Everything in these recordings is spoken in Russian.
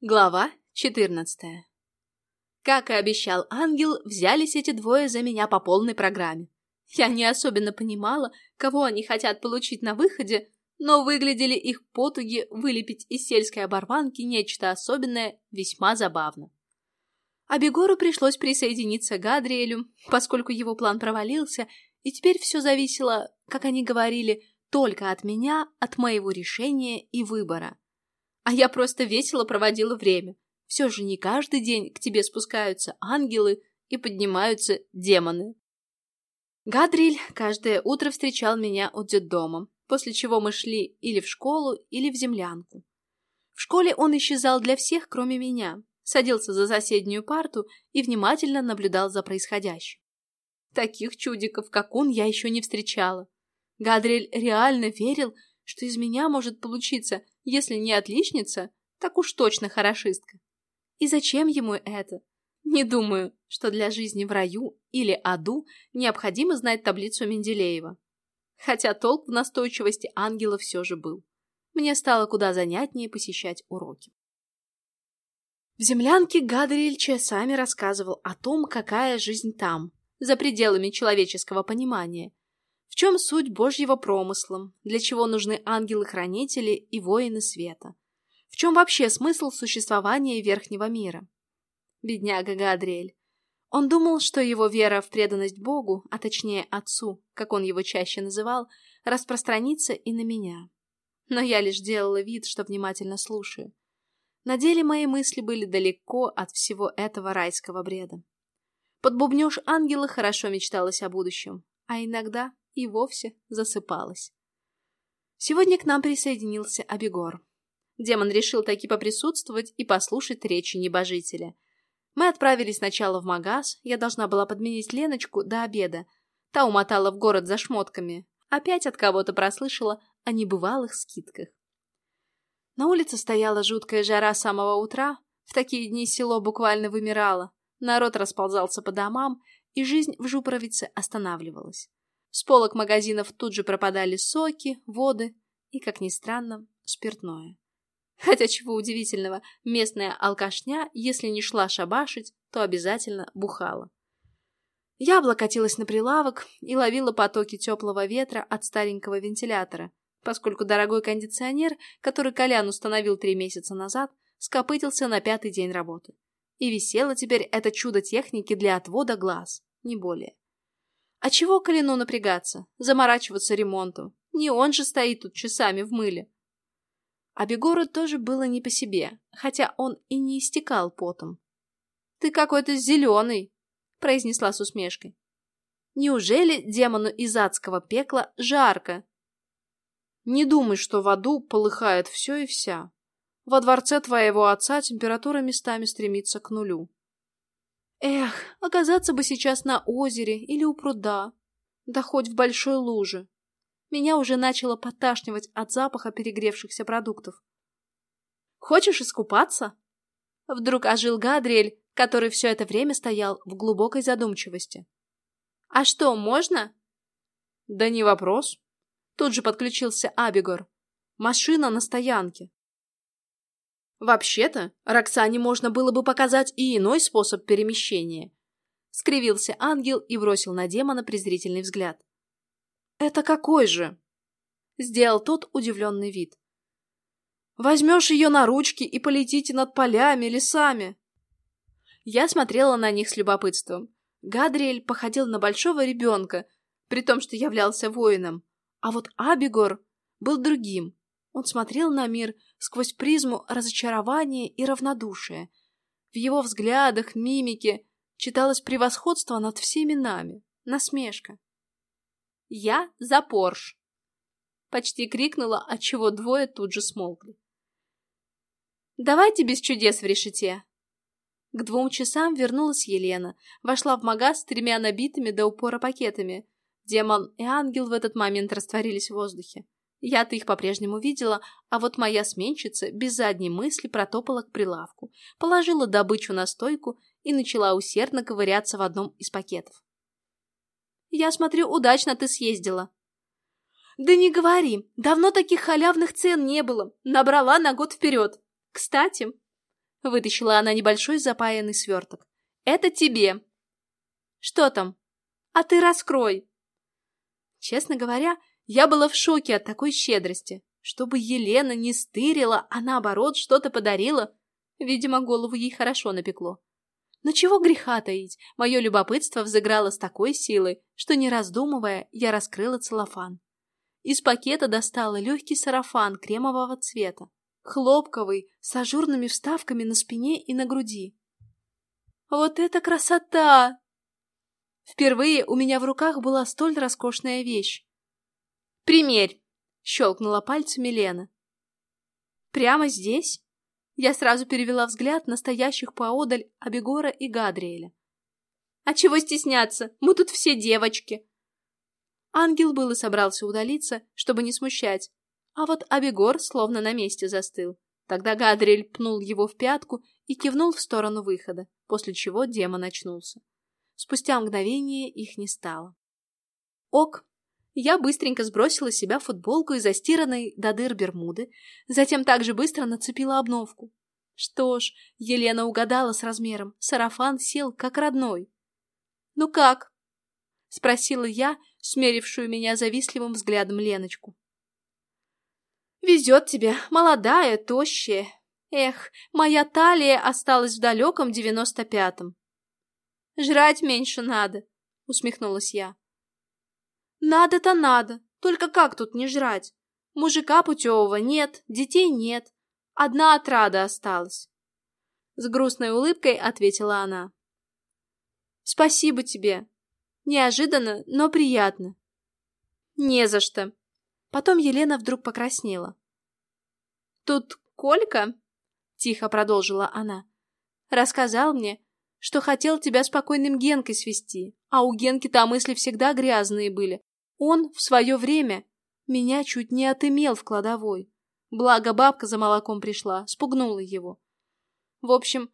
Глава 14 Как и обещал ангел, взялись эти двое за меня по полной программе. Я не особенно понимала, кого они хотят получить на выходе, но выглядели их потуги вылепить из сельской оборванки нечто особенное весьма забавно. А Бегору пришлось присоединиться к Гадриэлю, поскольку его план провалился, и теперь все зависело, как они говорили, только от меня, от моего решения и выбора а я просто весело проводила время. Все же не каждый день к тебе спускаются ангелы и поднимаются демоны. Гадриль каждое утро встречал меня у детдома, после чего мы шли или в школу, или в землянку. В школе он исчезал для всех, кроме меня, садился за соседнюю парту и внимательно наблюдал за происходящим. Таких чудиков, как он, я еще не встречала. Гадриэль реально верил, что из меня может получиться если не отличница, так уж точно хорошистка. И зачем ему это? Не думаю, что для жизни в раю или аду необходимо знать таблицу Менделеева. Хотя толк в настойчивости ангела все же был. Мне стало куда занятнее посещать уроки. В землянке Гадриэль часами рассказывал о том, какая жизнь там, за пределами человеческого понимания, в чем суть Божьего промысла? Для чего нужны ангелы-хранители и воины света? В чем вообще смысл существования Верхнего мира? Бедняга Гадриэль. Он думал, что его вера в преданность Богу, а точнее Отцу, как он его чаще называл, распространится и на меня. Но я лишь делала вид, что внимательно слушаю. На деле мои мысли были далеко от всего этого райского бреда. Под бубнёж ангела хорошо мечталось о будущем, а иногда и вовсе засыпалась. Сегодня к нам присоединился Абегор. Демон решил таки поприсутствовать и послушать речи небожителя. Мы отправились сначала в магаз, я должна была подменить Леночку до обеда. Та умотала в город за шмотками. Опять от кого-то прослышала о небывалых скидках. На улице стояла жуткая жара с самого утра. В такие дни село буквально вымирало. Народ расползался по домам, и жизнь в Жупровице останавливалась. С полок магазинов тут же пропадали соки, воды и, как ни странно, спиртное. Хотя чего удивительного, местная алкашня, если не шла шабашить, то обязательно бухала. Я облокотилась на прилавок и ловила потоки теплого ветра от старенького вентилятора, поскольку дорогой кондиционер, который Колян установил три месяца назад, скопытился на пятый день работы. И висело теперь это чудо техники для отвода глаз, не более. А чего Калину напрягаться, заморачиваться ремонтом? Не он же стоит тут часами в мыле. А Бегору тоже было не по себе, хотя он и не истекал потом. «Ты какой-то зеленый», — произнесла с усмешкой. «Неужели демону из адского пекла жарко?» «Не думай, что в аду полыхает все и вся. Во дворце твоего отца температура местами стремится к нулю. Эх, оказаться бы сейчас на озере или у пруда, да хоть в большой луже. Меня уже начало поташнивать от запаха перегревшихся продуктов. «Хочешь искупаться?» Вдруг ожил Гадриэль, который все это время стоял в глубокой задумчивости. «А что, можно?» «Да не вопрос». Тут же подключился Абигор. «Машина на стоянке. Вообще-то, Роксане можно было бы показать и иной способ перемещения. Скривился ангел и бросил на демона презрительный взгляд. «Это какой же?» Сделал тот удивленный вид. «Возьмешь ее на ручки и полетите над полями, лесами!» Я смотрела на них с любопытством. Гадриэль походил на большого ребенка, при том, что являлся воином, а вот Абигор был другим, он смотрел на мир сквозь призму разочарования и равнодушия. В его взглядах, мимике читалось превосходство над всеми нами, насмешка. «Я за Порш!» Почти крикнула, отчего двое тут же смолкли. «Давайте без чудес в решете!» К двум часам вернулась Елена, вошла в магаз с тремя набитыми до упора пакетами. Демон и ангел в этот момент растворились в воздухе. Я-то их по-прежнему видела, а вот моя сменщица без задней мысли протопала к прилавку, положила добычу на стойку и начала усердно ковыряться в одном из пакетов. «Я смотрю, удачно ты съездила». «Да не говори, давно таких халявных цен не было, набрала на год вперед. Кстати...» Вытащила она небольшой запаянный сверток. «Это тебе!» «Что там?» «А ты раскрой!» Честно говоря, я была в шоке от такой щедрости. Чтобы Елена не стырила, а наоборот что-то подарила. Видимо, голову ей хорошо напекло. Но чего греха таить, мое любопытство взыграло с такой силой, что, не раздумывая, я раскрыла целлофан. Из пакета достала легкий сарафан кремового цвета, хлопковый, с ажурными вставками на спине и на груди. Вот это красота! Впервые у меня в руках была столь роскошная вещь. «Примерь!» — щелкнула пальцами Лена. «Прямо здесь?» Я сразу перевела взгляд на стоящих поодаль Абегора и Гадриэля. «А чего стесняться? Мы тут все девочки!» Ангел был и собрался удалиться, чтобы не смущать, а вот Абегор словно на месте застыл. Тогда Гадриэль пнул его в пятку и кивнул в сторону выхода, после чего демон очнулся. Спустя мгновение их не стало. Ок, я быстренько сбросила с себя футболку из застиранной до дыр бермуды, затем также быстро нацепила обновку. Что ж, Елена угадала с размером, сарафан сел как родной. «Ну как?» — спросила я, смерившую меня завистливым взглядом Леночку. «Везет тебе, молодая, тощая. Эх, моя талия осталась в далеком девяносто пятом». «Жрать меньше надо», — усмехнулась я. Надо-то надо, только как тут не жрать? Мужика путевого нет, детей нет. Одна отрада осталась. С грустной улыбкой ответила она. Спасибо тебе. Неожиданно, но приятно. Не за что. Потом Елена вдруг покраснела. Тут Колька, тихо продолжила она, рассказал мне, что хотел тебя спокойным Генкой свести, а у Генки-то мысли всегда грязные были, он в свое время меня чуть не отымел в кладовой. Благо бабка за молоком пришла, спугнула его. В общем,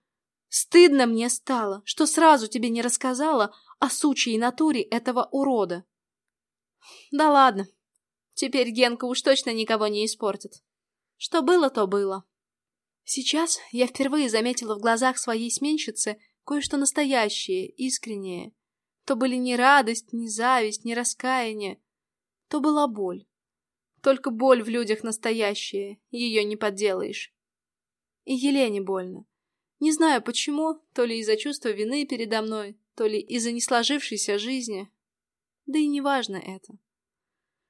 стыдно мне стало, что сразу тебе не рассказала о сучьей натуре этого урода. Да ладно, теперь Генка уж точно никого не испортит. Что было, то было. Сейчас я впервые заметила в глазах своей сменщицы кое-что настоящее, искреннее. То были не радость, не зависть, не раскаяние. То была боль. Только боль в людях настоящая, ее не подделаешь. И Елене больно. Не знаю почему, то ли из-за чувства вины передо мной, то ли из-за несложившейся жизни. Да и не важно это.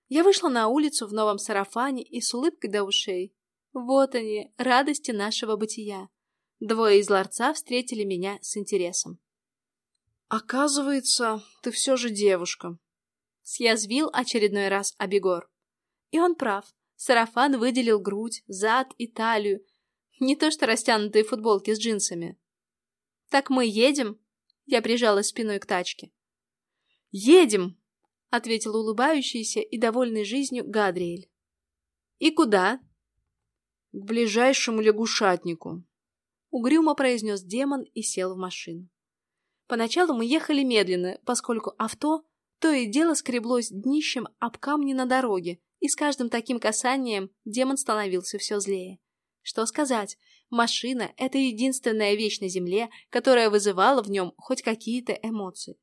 Я вышла на улицу в новом сарафане и с улыбкой до ушей. Вот они, радости нашего бытия. Двое из ларца встретили меня с интересом. «Оказывается, ты все же девушка», — съязвил очередной раз Абегор. И он прав. Сарафан выделил грудь, зад и талию. Не то что растянутые футболки с джинсами. «Так мы едем?» Я прижалась спиной к тачке. «Едем!» — ответил улыбающийся и довольный жизнью Гадриэль. «И куда?» «К ближайшему лягушатнику», — угрюмо произнес демон и сел в машину. Поначалу мы ехали медленно, поскольку авто то и дело скреблось днищем об камни на дороге, и с каждым таким касанием демон становился все злее. Что сказать, машина — это единственная вещь на земле, которая вызывала в нем хоть какие-то эмоции.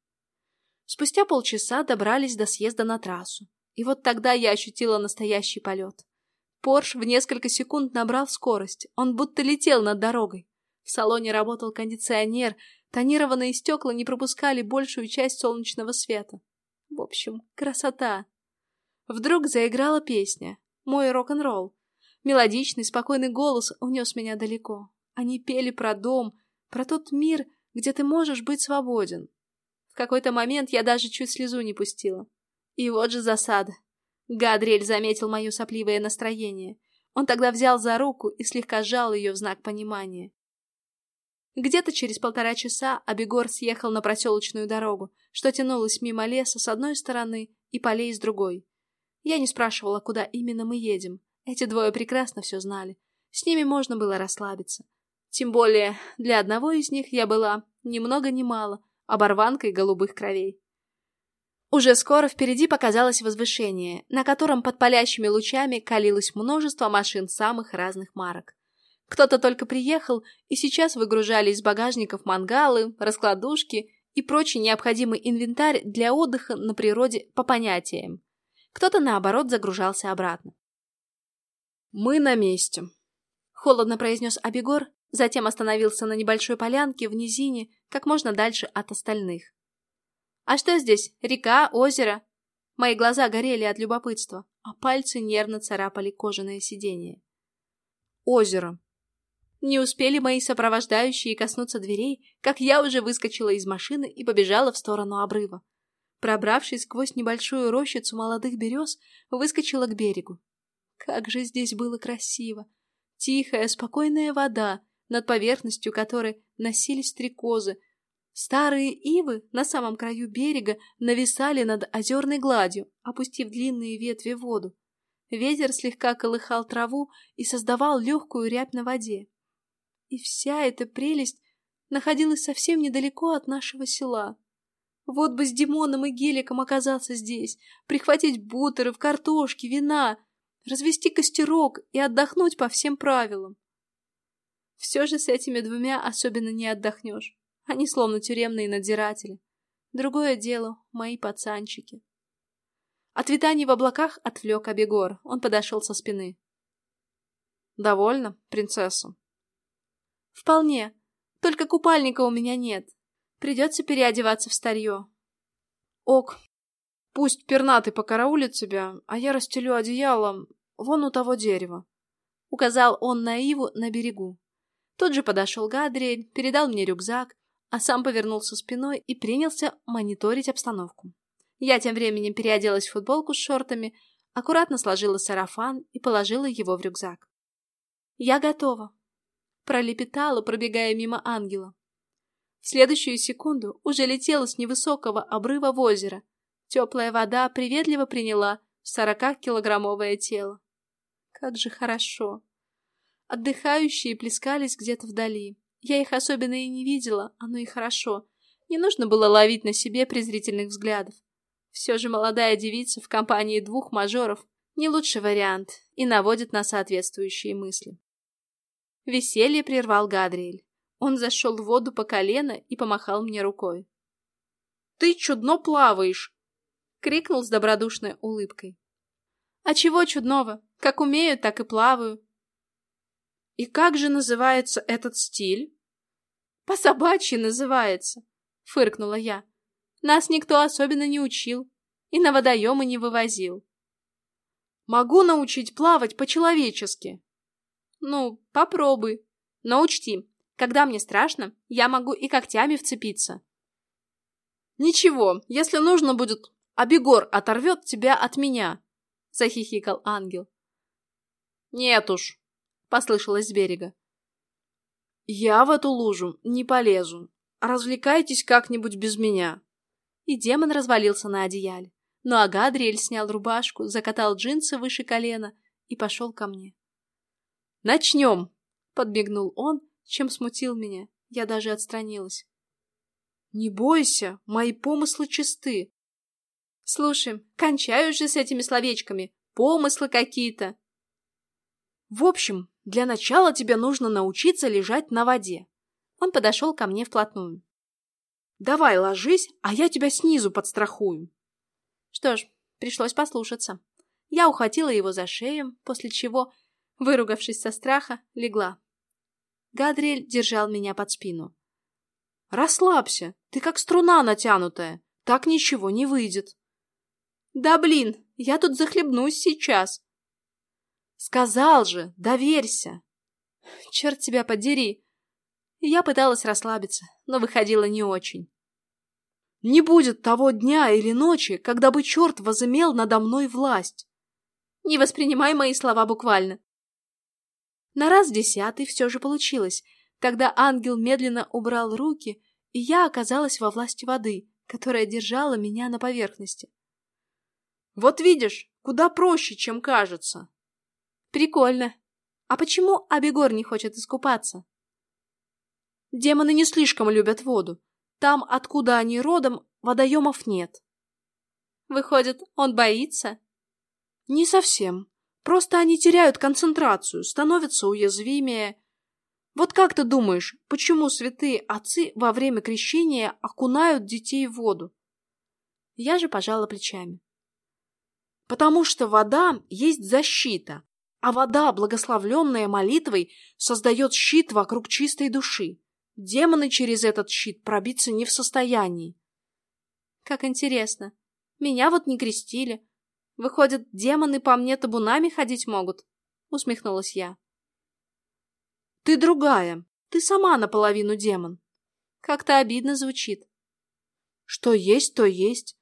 Спустя полчаса добрались до съезда на трассу, и вот тогда я ощутила настоящий полет. Порш в несколько секунд набрал скорость, он будто летел над дорогой. В салоне работал кондиционер, Тонированные стекла не пропускали большую часть солнечного света. В общем, красота. Вдруг заиграла песня. Мой рок-н-ролл. Мелодичный, спокойный голос унес меня далеко. Они пели про дом, про тот мир, где ты можешь быть свободен. В какой-то момент я даже чуть слезу не пустила. И вот же засада. Гадриэль заметил мое сопливое настроение. Он тогда взял за руку и слегка сжал ее в знак понимания. Где-то через полтора часа Абегор съехал на проселочную дорогу, что тянулась мимо леса с одной стороны и полей с другой. Я не спрашивала, куда именно мы едем. Эти двое прекрасно все знали. С ними можно было расслабиться. Тем более, для одного из них я была, ни много ни мало, оборванкой голубых кровей. Уже скоро впереди показалось возвышение, на котором под палящими лучами калилось множество машин самых разных марок. Кто-то только приехал, и сейчас выгружали из багажников мангалы, раскладушки и прочий необходимый инвентарь для отдыха на природе по понятиям. Кто-то, наоборот, загружался обратно. «Мы на месте», — холодно произнес Абегор, затем остановился на небольшой полянке в низине, как можно дальше от остальных. «А что здесь? Река? Озеро?» Мои глаза горели от любопытства, а пальцы нервно царапали кожаное сиденье. «Озеро», не успели мои сопровождающие коснуться дверей, как я уже выскочила из машины и побежала в сторону обрыва. Пробравшись сквозь небольшую рощицу молодых берез, выскочила к берегу. Как же здесь было красиво! Тихая, спокойная вода, над поверхностью которой носились стрекозы. Старые ивы на самом краю берега нависали над озерной гладью, опустив длинные ветви в воду. Ветер слегка колыхал траву и создавал легкую рябь на воде. И вся эта прелесть находилась совсем недалеко от нашего села. Вот бы с Димоном и Геликом оказаться здесь, прихватить бутеры, в картошке, вина, развести костерок и отдохнуть по всем правилам. Все же с этими двумя особенно не отдохнешь. Они словно тюремные надзиратели. Другое дело — мои пацанчики. От витаний в облаках отвлек Абегор. Он подошел со спины. «Довольно, принцесса?» Вполне. Только купальника у меня нет. Придется переодеваться в старье. Ок. Пусть пернатый покараулит тебя, а я расстелю одеяло вон у того дерева. Указал он на Иву на берегу. Тут же подошел Гадриэль, передал мне рюкзак, а сам повернулся спиной и принялся мониторить обстановку. Я тем временем переоделась в футболку с шортами, аккуратно сложила сарафан и положила его в рюкзак. Я готова пролепетала, пробегая мимо ангела. В следующую секунду уже летела с невысокого обрыва в озеро. Теплая вода приветливо приняла сорокакилограммовое тело. Как же хорошо! Отдыхающие плескались где-то вдали. Я их особенно и не видела, оно и хорошо. Не нужно было ловить на себе презрительных взглядов. Все же молодая девица в компании двух мажоров не лучший вариант и наводит на соответствующие мысли. Веселье прервал Гадриэль. Он зашел в воду по колено и помахал мне рукой. «Ты чудно плаваешь!» — крикнул с добродушной улыбкой. «А чего чудного? Как умею, так и плаваю». «И как же называется этот стиль?» «По собачьи называется», — фыркнула я. «Нас никто особенно не учил и на водоемы не вывозил». «Могу научить плавать по-человечески», ну, попробуй. Но учти, когда мне страшно, я могу и когтями вцепиться. Ничего, если нужно будет, Абегор оторвет тебя от меня, захихикал ангел. Нет уж, послышалось с берега. Я в эту лужу не полезу. Развлекайтесь как-нибудь без меня. И демон развалился на одеяле. Ну а Гадриэль снял рубашку, закатал джинсы выше колена и пошел ко мне. «Начнем!» — подбегнул он, чем смутил меня. Я даже отстранилась. «Не бойся, мои помыслы чисты». «Слушай, кончай уже с этими словечками. Помыслы какие-то». «В общем, для начала тебе нужно научиться лежать на воде». Он подошел ко мне вплотную. «Давай ложись, а я тебя снизу подстрахую». Что ж, пришлось послушаться. Я ухватила его за шею, после чего Выругавшись со страха, легла. Гадриэль держал меня под спину. «Расслабься, ты как струна натянутая, так ничего не выйдет». «Да блин, я тут захлебнусь сейчас». «Сказал же, доверься». «Черт тебя подери». Я пыталась расслабиться, но выходила не очень. «Не будет того дня или ночи, когда бы черт возымел надо мной власть». «Не воспринимай мои слова буквально. На раз десятый все же получилось. Тогда ангел медленно убрал руки, и я оказалась во власти воды, которая держала меня на поверхности. «Вот видишь, куда проще, чем кажется!» «Прикольно. А почему Абегор не хочет искупаться?» «Демоны не слишком любят воду. Там, откуда они родом, водоемов нет». «Выходит, он боится?» «Не совсем. Просто они теряют концентрацию, становятся уязвимее. Вот как ты думаешь, почему святые отцы во время крещения окунают детей в воду? Я же пожала плечами. Потому что вода есть защита, а вода, благословленная молитвой, создает щит вокруг чистой души. Демоны через этот щит пробиться не в состоянии. Как интересно. Меня вот не крестили. Выходит, демоны по мне табунами ходить могут? Усмехнулась я. Ты другая. Ты сама наполовину демон. Как-то обидно звучит. Что есть, то есть.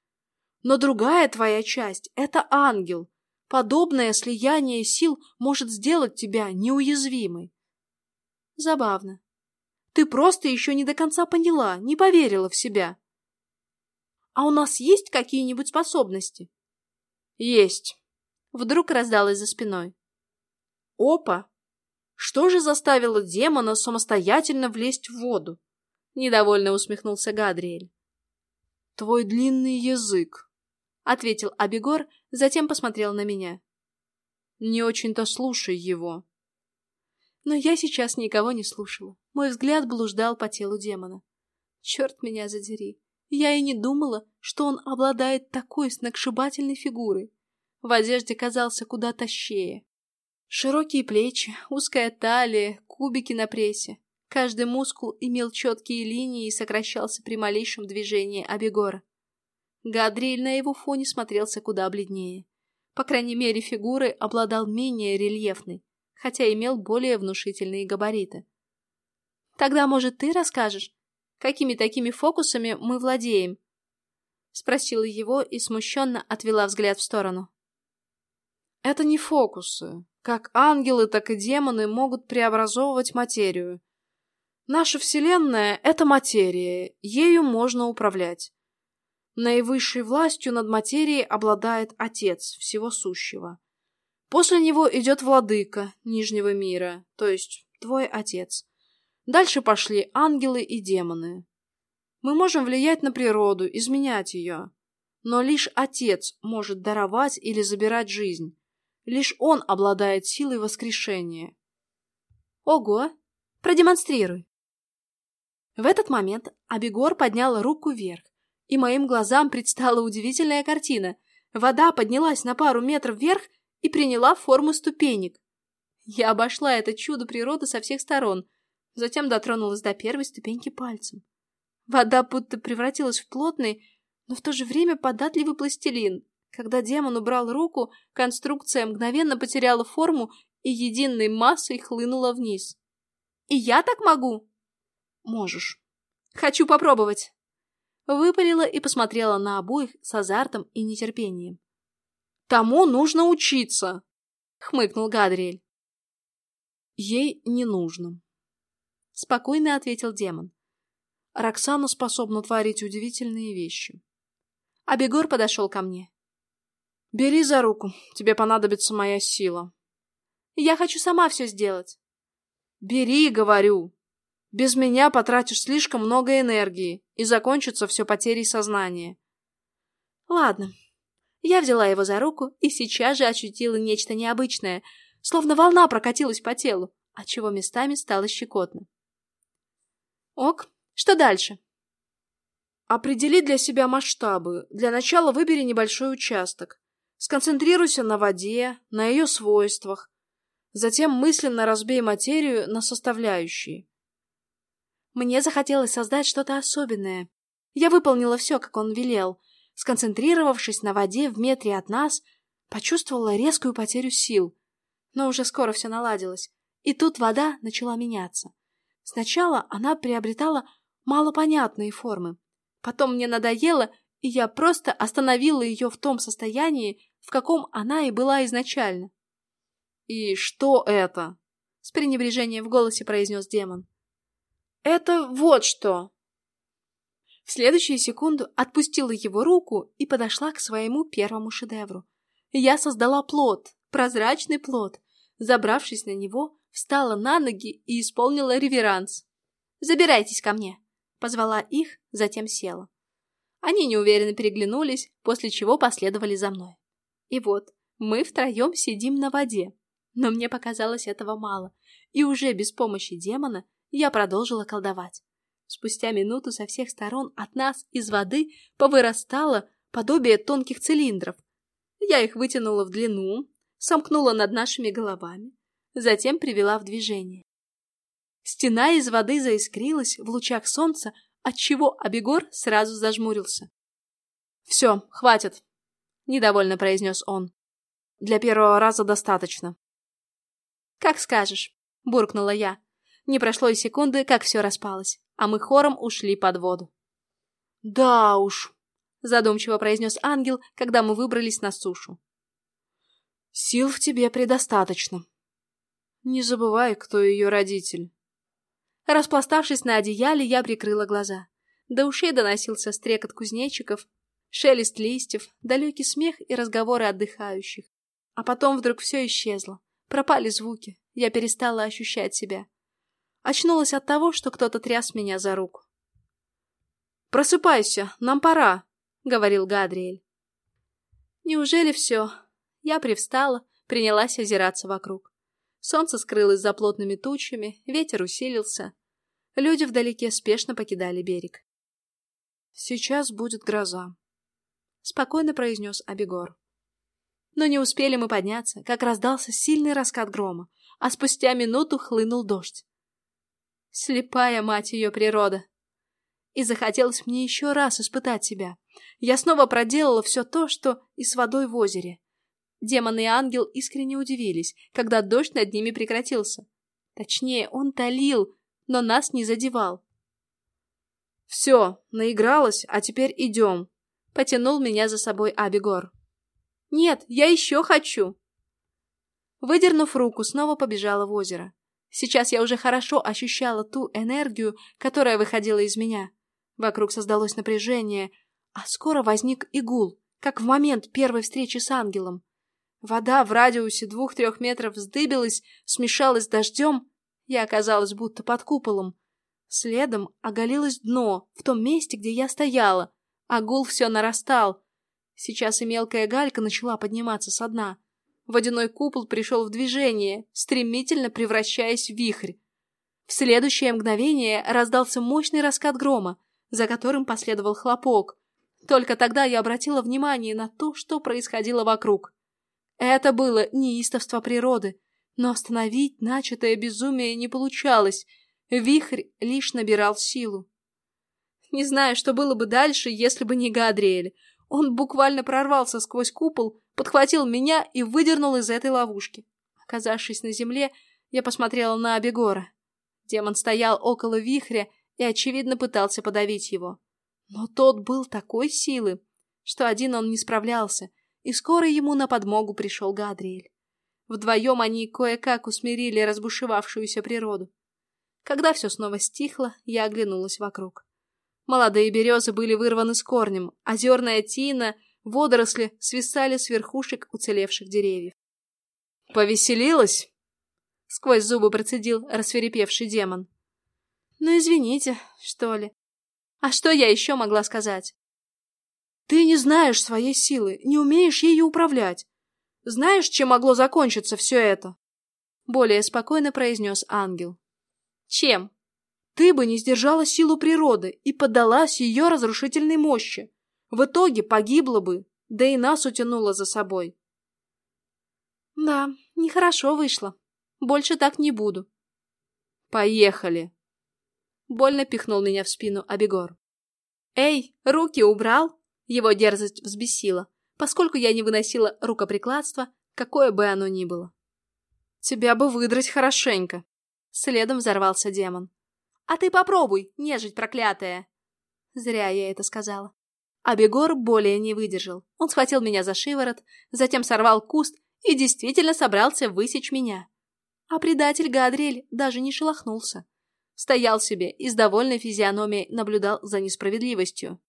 Но другая твоя часть — это ангел. Подобное слияние сил может сделать тебя неуязвимой. Забавно. Ты просто еще не до конца поняла, не поверила в себя. А у нас есть какие-нибудь способности? Есть. Вдруг раздалось за спиной. Опа! Что же заставило демона самостоятельно влезть в воду? Недовольно усмехнулся Гадриэль. Твой длинный язык, ответил Абегор, затем посмотрел на меня. Не очень-то слушай его. Но я сейчас никого не слушала. Мой взгляд блуждал по телу демона. Черт меня задери. Я и не думала, что он обладает такой сногсшибательной фигурой. В одежде казался куда тощее. Широкие плечи, узкая талия, кубики на прессе. Каждый мускул имел четкие линии и сокращался при малейшем движении Абегора. Гадриэль на его фоне смотрелся куда бледнее. По крайней мере, фигурой обладал менее рельефной, хотя имел более внушительные габариты. «Тогда, может, ты расскажешь, какими такими фокусами мы владеем?» Спросила его и смущенно отвела взгляд в сторону. «Это не фокусы. Как ангелы, так и демоны могут преобразовывать материю. Наша Вселенная — это материя, ею можно управлять. Наивысшей властью над материей обладает Отец всего сущего. После него идет Владыка Нижнего мира, то есть твой Отец. Дальше пошли ангелы и демоны. Мы можем влиять на природу, изменять ее. Но лишь Отец может даровать или забирать жизнь. Лишь он обладает силой воскрешения. Ого! Продемонстрируй. В этот момент Абегор поднял руку вверх, и моим глазам предстала удивительная картина. Вода поднялась на пару метров вверх и приняла форму ступенек. Я обошла это чудо природы со всех сторон, затем дотронулась до первой ступеньки пальцем. Вода будто превратилась в плотный, но в то же время податливый пластилин. Когда демон убрал руку, конструкция мгновенно потеряла форму и единой массой хлынула вниз. «И я так могу?» «Можешь». «Хочу попробовать». Выпалила и посмотрела на обоих с азартом и нетерпением. «Тому нужно учиться», — хмыкнул Гадриэль. «Ей не нужно», — спокойно ответил демон. «Роксана способна творить удивительные вещи». Абегор подошел ко мне. Бери за руку, тебе понадобится моя сила. Я хочу сама все сделать. Бери, говорю. Без меня потратишь слишком много энергии, и закончится все потерей сознания. Ладно. Я взяла его за руку и сейчас же ощутила нечто необычное, словно волна прокатилась по телу, отчего местами стало щекотно. Ок, что дальше? Определи для себя масштабы. Для начала выбери небольшой участок. Сконцентрируйся на воде, на ее свойствах. Затем мысленно разбей материю на составляющие. Мне захотелось создать что-то особенное. Я выполнила все, как он велел. Сконцентрировавшись на воде в метре от нас, почувствовала резкую потерю сил. Но уже скоро все наладилось. И тут вода начала меняться. Сначала она приобретала малопонятные формы. Потом мне надоело, и я просто остановила ее в том состоянии, в каком она и была изначально. «И что это?» — с пренебрежением в голосе произнес демон. «Это вот что!» В следующую секунду отпустила его руку и подошла к своему первому шедевру. Я создала плод, прозрачный плод. Забравшись на него, встала на ноги и исполнила реверанс. «Забирайтесь ко мне!» — позвала их, затем села. Они неуверенно переглянулись, после чего последовали за мной. И вот, мы втроем сидим на воде. Но мне показалось этого мало. и уже без помощи демона я продолжила колдовать. Спустя минуту со всех сторон от нас из воды повырастало подобие тонких цилиндров. Я их вытянула в длину, сомкнула над нашими головами, затем привела в движение. Стена из воды заискрилась в лучах солнца, отчего Абегор сразу зажмурился. «Все, хватит», — недовольно произнес он. «Для первого раза достаточно». «Как скажешь», — буркнула я. Не прошло и секунды, как все распалось, а мы хором ушли под воду. «Да уж», — задумчиво произнес ангел, когда мы выбрались на сушу. «Сил в тебе предостаточно. Не забывай, кто ее родитель». Распластавшись на одеяле, я прикрыла глаза. До ушей доносился стрекот кузнечиков, шелест листьев, далекий смех и разговоры отдыхающих. А потом вдруг все исчезло. Пропали звуки. Я перестала ощущать себя. Очнулась от того, что кто-то тряс меня за руку. «Просыпайся, нам пора», — говорил Гадриэль. Неужели все? Я привстала, принялась озираться вокруг. Солнце скрылось за плотными тучами, ветер усилился. Люди вдалеке спешно покидали берег. «Сейчас будет гроза», — спокойно произнес Абегор. Но не успели мы подняться, как раздался сильный раскат грома, а спустя минуту хлынул дождь. Слепая мать ее природа. И захотелось мне еще раз испытать себя. Я снова проделала все то, что и с водой в озере. Демон и ангел искренне удивились, когда дождь над ними прекратился. Точнее, он талил, но нас не задевал. «Все, наигралась, а теперь идем», — потянул меня за собой Абигор. «Нет, я еще хочу!» Выдернув руку, снова побежала в озеро. Сейчас я уже хорошо ощущала ту энергию, которая выходила из меня. Вокруг создалось напряжение, а скоро возник игул, как в момент первой встречи с ангелом. Вода в радиусе двух-трех метров вздыбилась, смешалась с дождем, я оказалась будто под куполом. Следом оголилось дно, в том месте, где я стояла, а гул все нарастал. Сейчас и мелкая галька начала подниматься со дна. Водяной купол пришел в движение, стремительно превращаясь в вихрь. В следующее мгновение раздался мощный раскат грома, за которым последовал хлопок. Только тогда я обратила внимание на то, что происходило вокруг. Это было неистовство природы, но остановить начатое безумие не получалось. Вихрь лишь набирал силу. Не знаю, что было бы дальше, если бы не Гадриэль. Он буквально прорвался сквозь купол, подхватил меня и выдернул из этой ловушки. Оказавшись на земле, я посмотрела на Абегора. Демон стоял около вихря и, очевидно, пытался подавить его. Но тот был такой силы, что один он не справлялся, и скоро ему на подмогу пришел Гадриэль. Вдвоем они кое-как усмирили разбушевавшуюся природу. Когда все снова стихло, я оглянулась вокруг. Молодые березы были вырваны с корнем, озерная тина, водоросли свисали с верхушек уцелевших деревьев. «Повеселилась?» — сквозь зубы процедил рассверепевший демон. «Ну, извините, что ли. А что я еще могла сказать?» «Ты не знаешь своей силы, не умеешь ею управлять. Знаешь, чем могло закончиться все это?» Более спокойно произнес ангел. «Чем?» ты бы не сдержала силу природы и поддалась ее разрушительной мощи. В итоге погибла бы, да и нас утянула за собой. Да, нехорошо вышло. Больше так не буду. Поехали. Больно пихнул меня в спину Абегор. Эй, руки убрал? Его дерзость взбесила, поскольку я не выносила рукоприкладства, какое бы оно ни было. Тебя бы выдрать хорошенько. Следом взорвался демон. «А ты попробуй, нежить проклятая!» Зря я это сказала. А Бегор более не выдержал. Он схватил меня за шиворот, затем сорвал куст и действительно собрался высечь меня. А предатель Гадриэль даже не шелохнулся. Стоял себе и с довольной физиономией наблюдал за несправедливостью.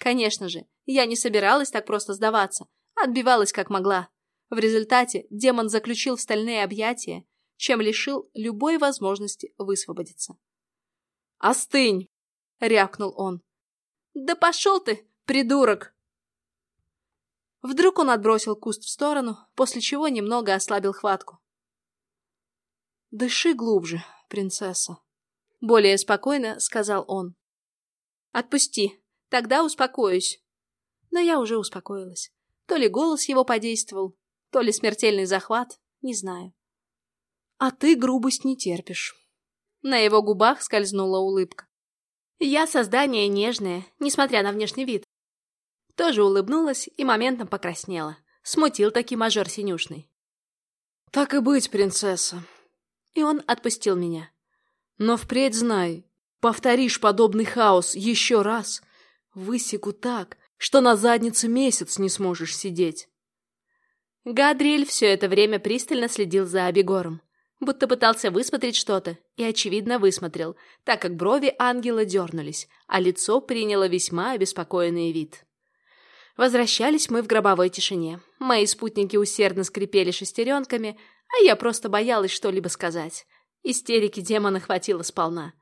Конечно же, я не собиралась так просто сдаваться, отбивалась как могла. В результате демон заключил в стальные объятия, чем лишил любой возможности высвободиться. «Остынь!» — рявкнул он. «Да пошел ты, придурок!» Вдруг он отбросил куст в сторону, после чего немного ослабил хватку. Дыши глубже, принцесса. Более спокойно сказал он. Отпусти, тогда успокоюсь. Но я уже успокоилась. То ли голос его подействовал, то ли смертельный захват, не знаю. А ты грубость не терпишь. На его губах скользнула улыбка. Я создание нежное, несмотря на внешний вид. Тоже улыбнулась и моментом покраснела. Смутил таки мажор синюшный. Так и быть, принцесса. И он отпустил меня. Но впредь знай, повторишь подобный хаос еще раз, высеку так, что на заднице месяц не сможешь сидеть. Гадриэль все это время пристально следил за Абегором, будто пытался высмотреть что-то, и, очевидно, высмотрел, так как брови ангела дернулись, а лицо приняло весьма обеспокоенный вид. Возвращались мы в гробовой тишине. Мои спутники усердно скрипели шестеренками, а я просто боялась что-либо сказать. Истерики демона хватило сполна.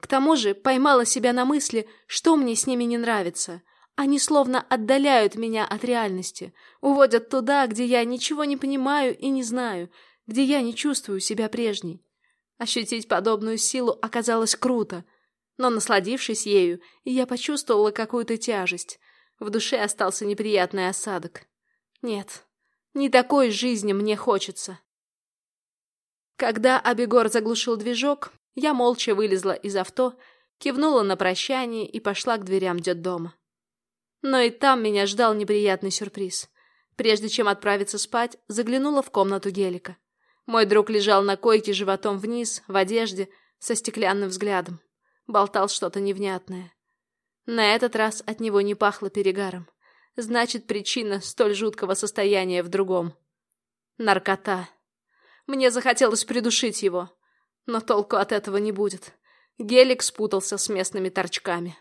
К тому же поймала себя на мысли, что мне с ними не нравится. Они словно отдаляют меня от реальности, уводят туда, где я ничего не понимаю и не знаю, где я не чувствую себя прежней. Ощутить подобную силу оказалось круто, но, насладившись ею, я почувствовала какую-то тяжесть. В душе остался неприятный осадок. Нет, не такой жизни мне хочется. Когда Абегор заглушил движок, я молча вылезла из авто, кивнула на прощание и пошла к дверям детдома. Но и там меня ждал неприятный сюрприз. Прежде чем отправиться спать, заглянула в комнату Гелика. Мой друг лежал на койке животом вниз, в одежде, со стеклянным взглядом. Болтал что-то невнятное. На этот раз от него не пахло перегаром. Значит, причина столь жуткого состояния в другом. Наркота. Мне захотелось придушить его. Но толку от этого не будет. Гелик спутался с местными торчками.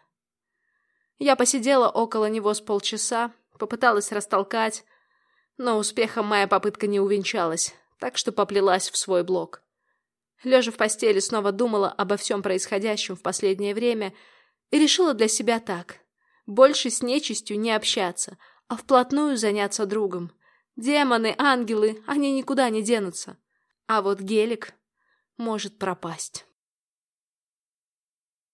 Я посидела около него с полчаса, попыталась растолкать, но успехом моя попытка не увенчалась, так что поплелась в свой блок. Лежа в постели, снова думала обо всем происходящем в последнее время и решила для себя так. Больше с нечистью не общаться, а вплотную заняться другом. Демоны, ангелы, они никуда не денутся. А вот гелик может пропасть.